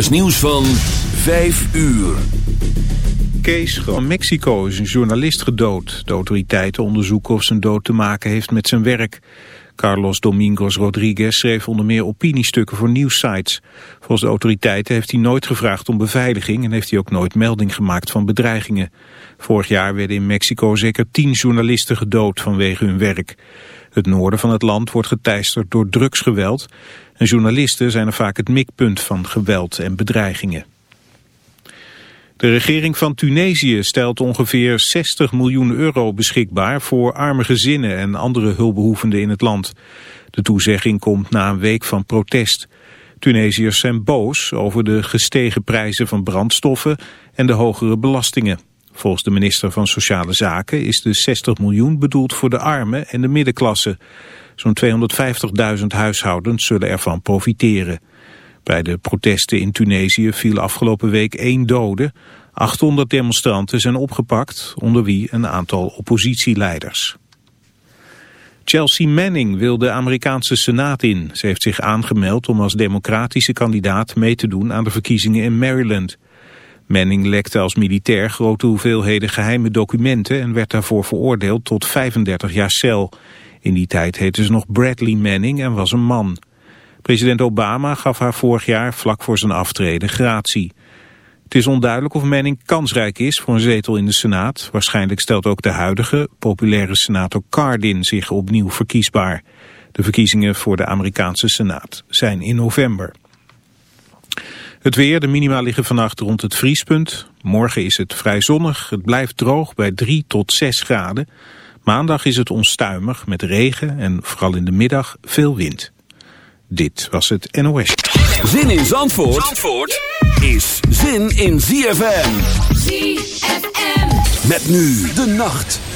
is nieuws van 5 uur. Kees van Mexico is een journalist gedood. De autoriteiten onderzoeken of zijn dood te maken heeft met zijn werk. Carlos Domingos Rodriguez schreef onder meer opiniestukken voor nieuwssites. Volgens de autoriteiten heeft hij nooit gevraagd om beveiliging... en heeft hij ook nooit melding gemaakt van bedreigingen. Vorig jaar werden in Mexico zeker tien journalisten gedood vanwege hun werk. Het noorden van het land wordt geteisterd door drugsgeweld... en journalisten zijn er vaak het mikpunt van geweld en bedreigingen. De regering van Tunesië stelt ongeveer 60 miljoen euro beschikbaar voor arme gezinnen en andere hulpbehoevenden in het land. De toezegging komt na een week van protest. Tunesiërs zijn boos over de gestegen prijzen van brandstoffen en de hogere belastingen. Volgens de minister van Sociale Zaken is de 60 miljoen bedoeld voor de armen en de middenklasse. Zo'n 250.000 huishoudens zullen ervan profiteren. Bij de protesten in Tunesië viel afgelopen week één dode. 800 demonstranten zijn opgepakt, onder wie een aantal oppositieleiders. Chelsea Manning wil de Amerikaanse Senaat in. Ze heeft zich aangemeld om als democratische kandidaat mee te doen aan de verkiezingen in Maryland. Manning lekte als militair grote hoeveelheden geheime documenten en werd daarvoor veroordeeld tot 35 jaar cel. In die tijd heette ze nog Bradley Manning en was een man. President Obama gaf haar vorig jaar vlak voor zijn aftreden gratie. Het is onduidelijk of Manning kansrijk is voor een zetel in de Senaat. Waarschijnlijk stelt ook de huidige, populaire senator Cardin zich opnieuw verkiesbaar. De verkiezingen voor de Amerikaanse Senaat zijn in november. Het weer, de minima liggen vannacht rond het vriespunt. Morgen is het vrij zonnig, het blijft droog bij 3 tot 6 graden. Maandag is het onstuimig met regen en vooral in de middag veel wind. Dit was het NOS. Zin in Zandvoort, Zandvoort is zin in ZFM. ZFM. Met nu de nacht.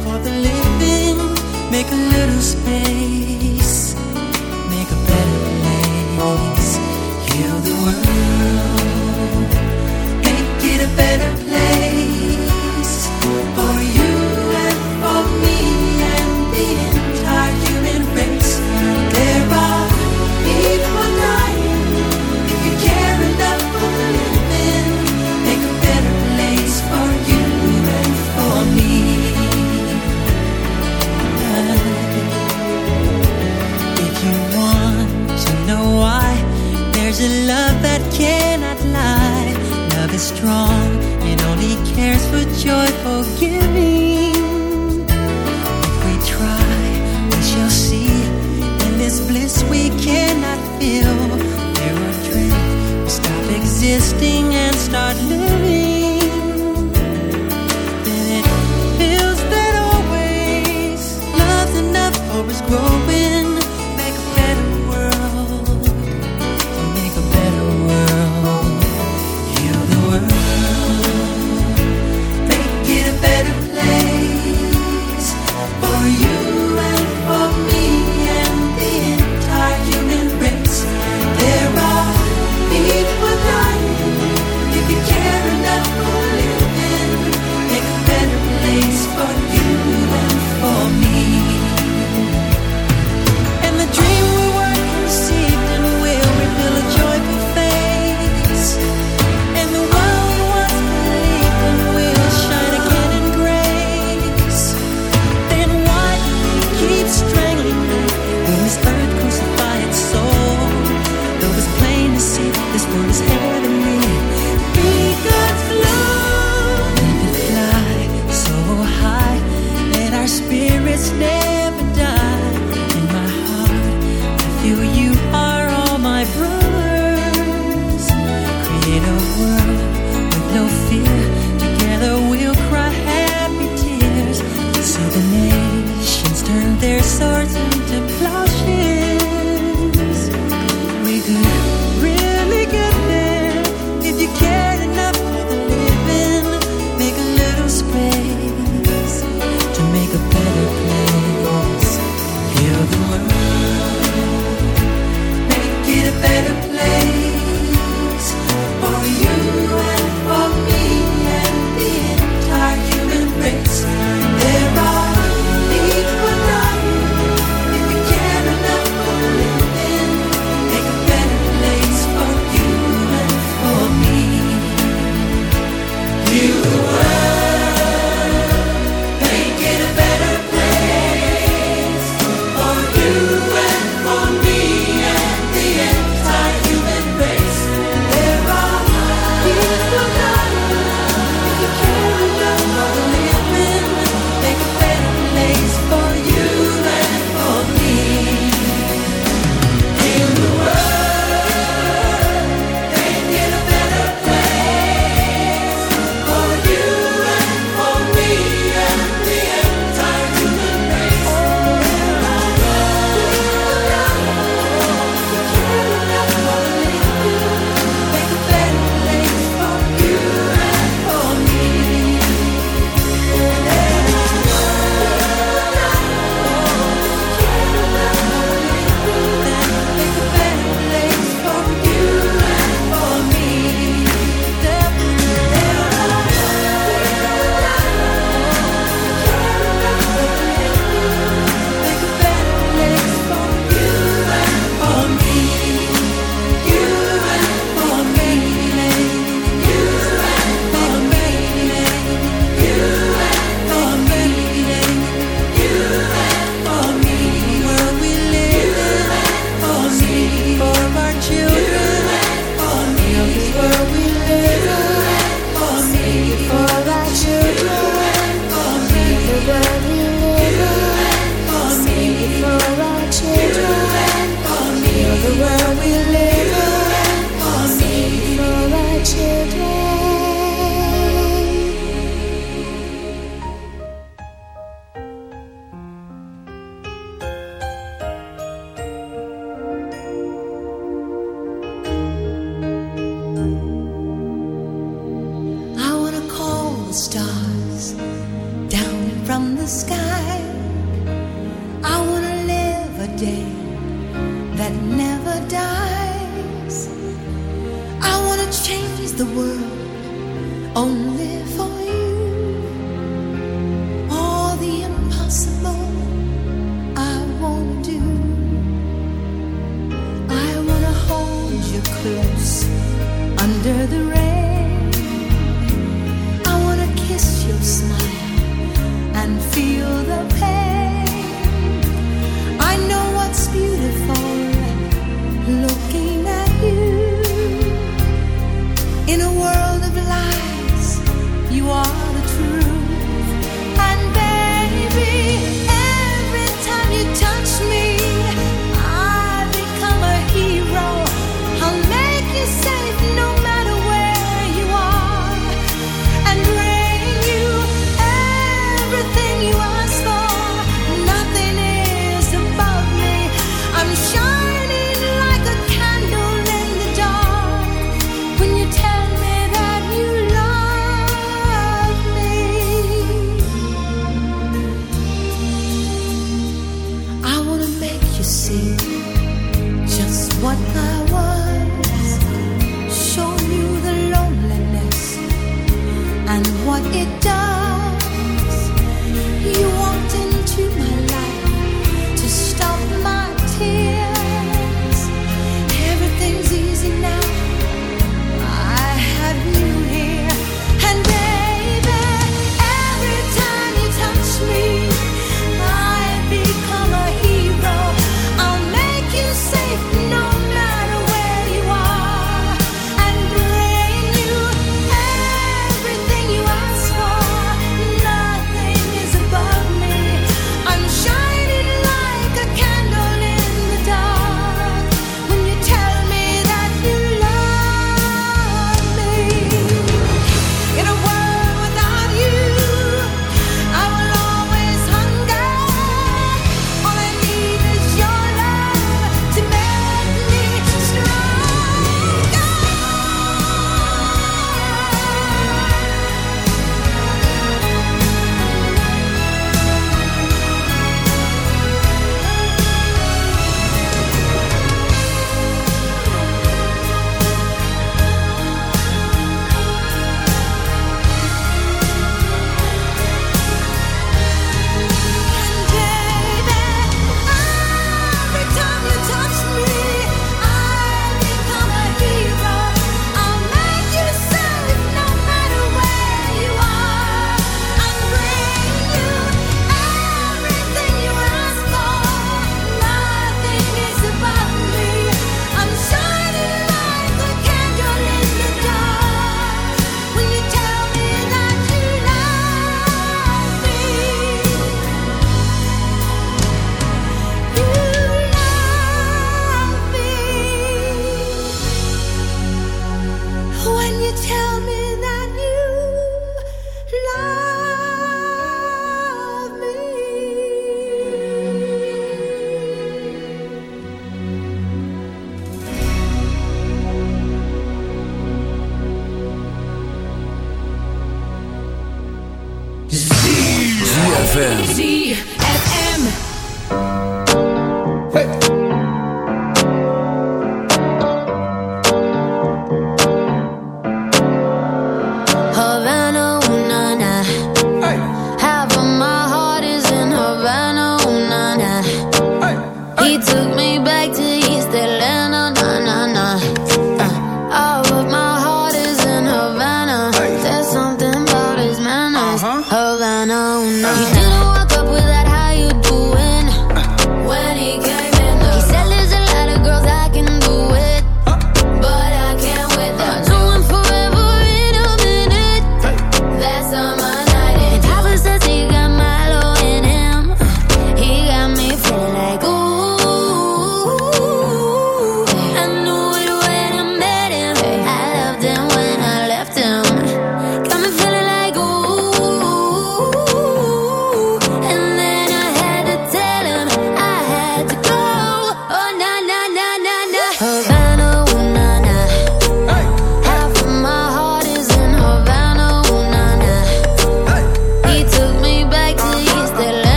you are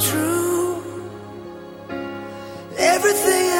true. Everything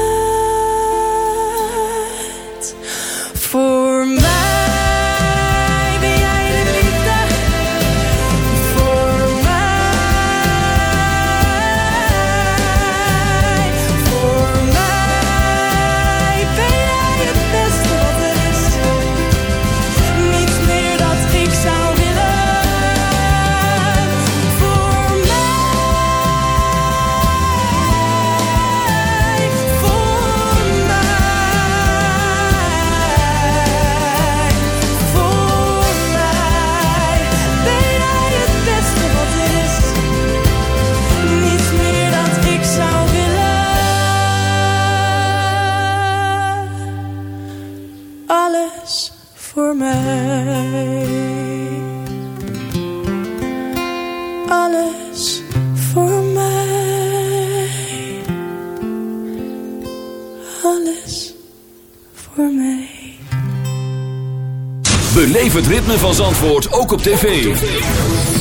Ritme van Zandvoort ook op tv.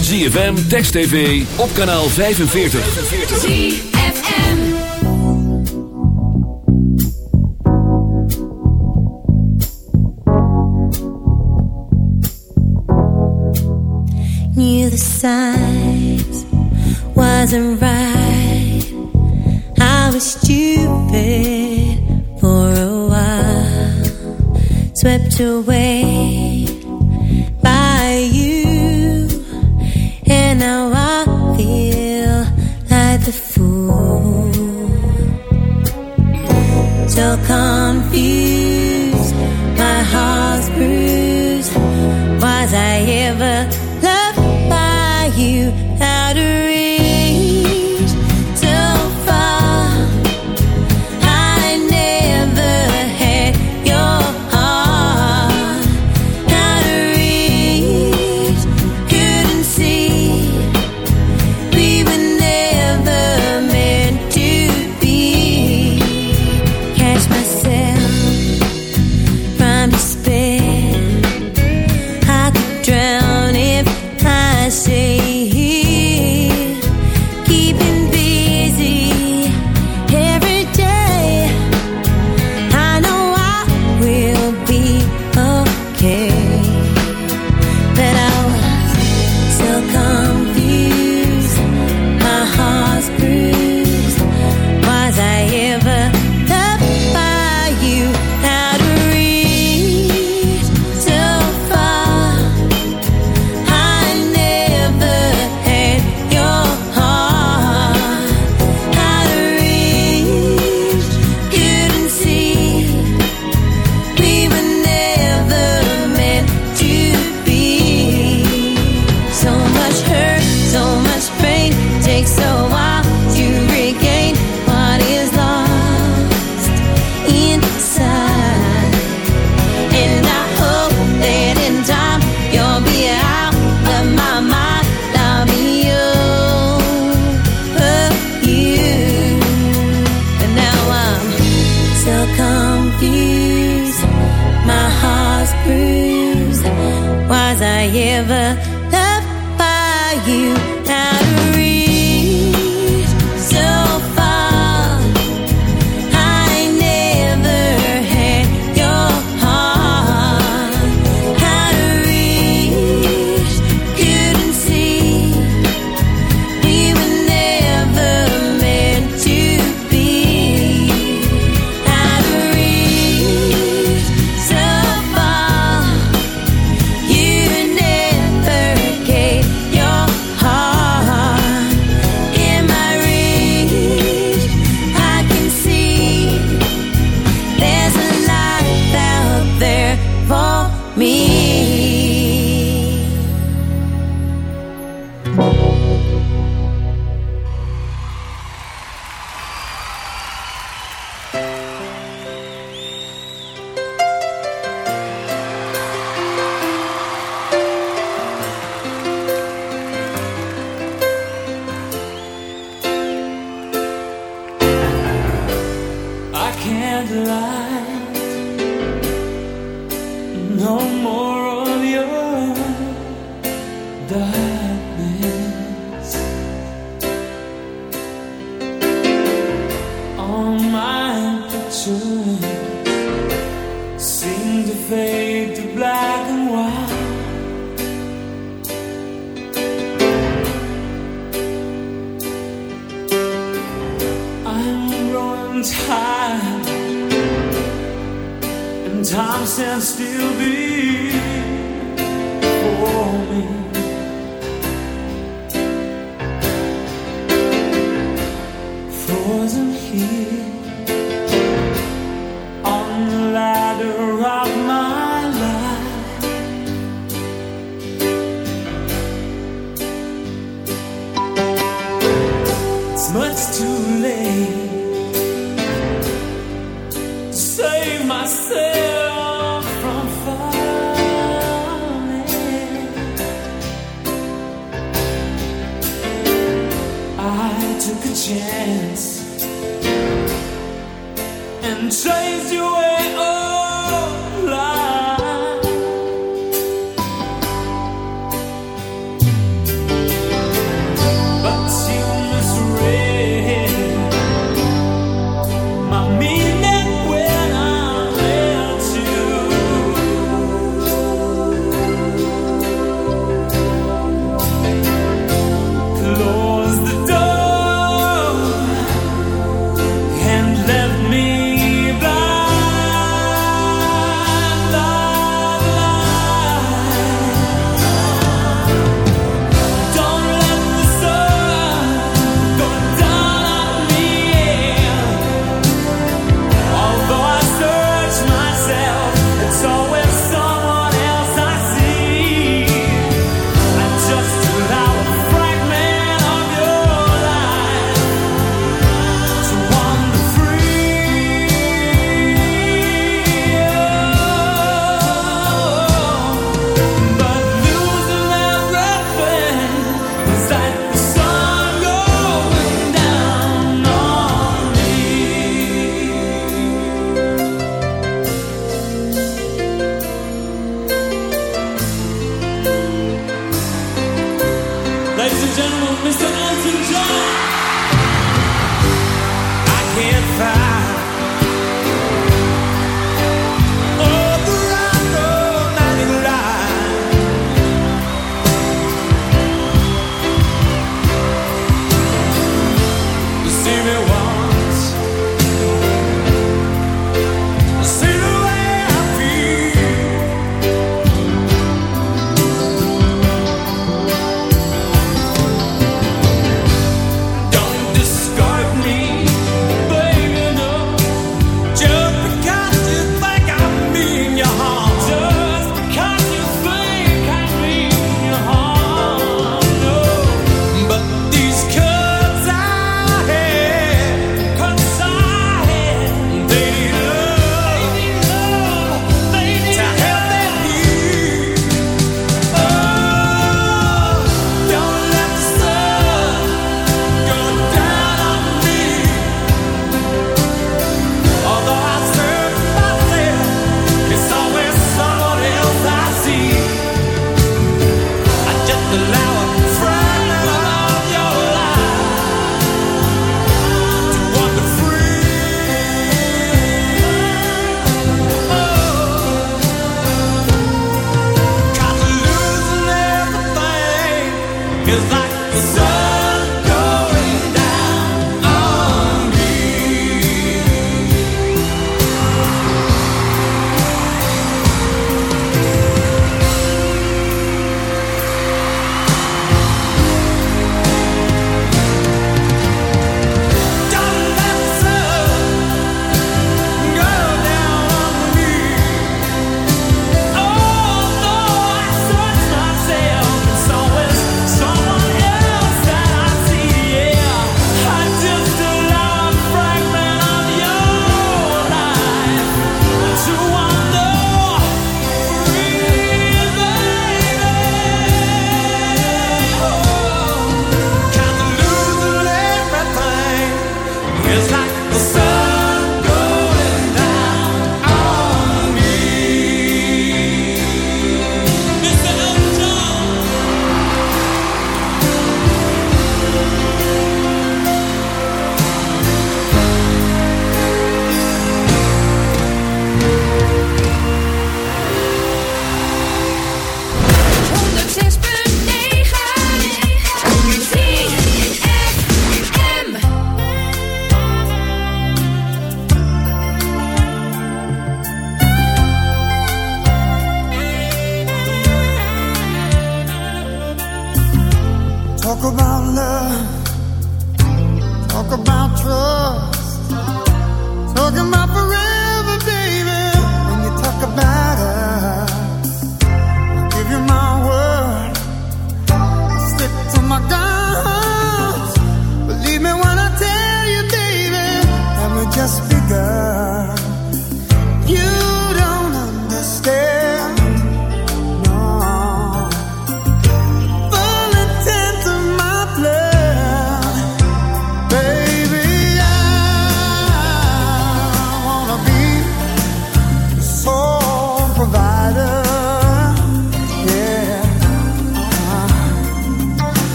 ZFM, Text TV, op kanaal 45. ZFM. knew the signs wasn't right. I was stupid for a while, swept away took a chance and chased you away.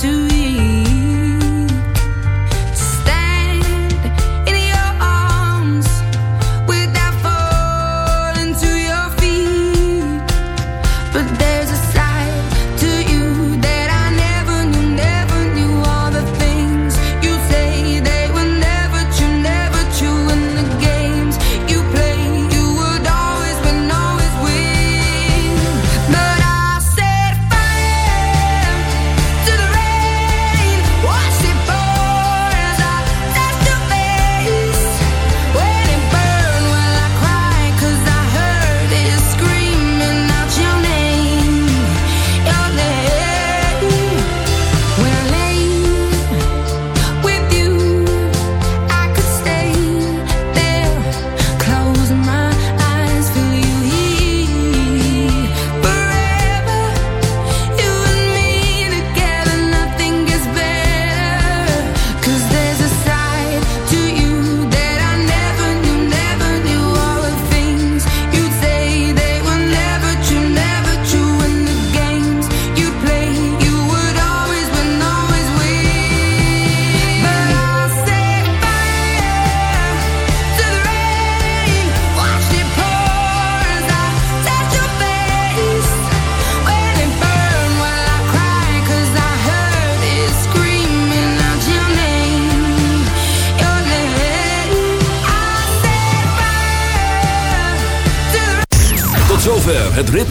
to you.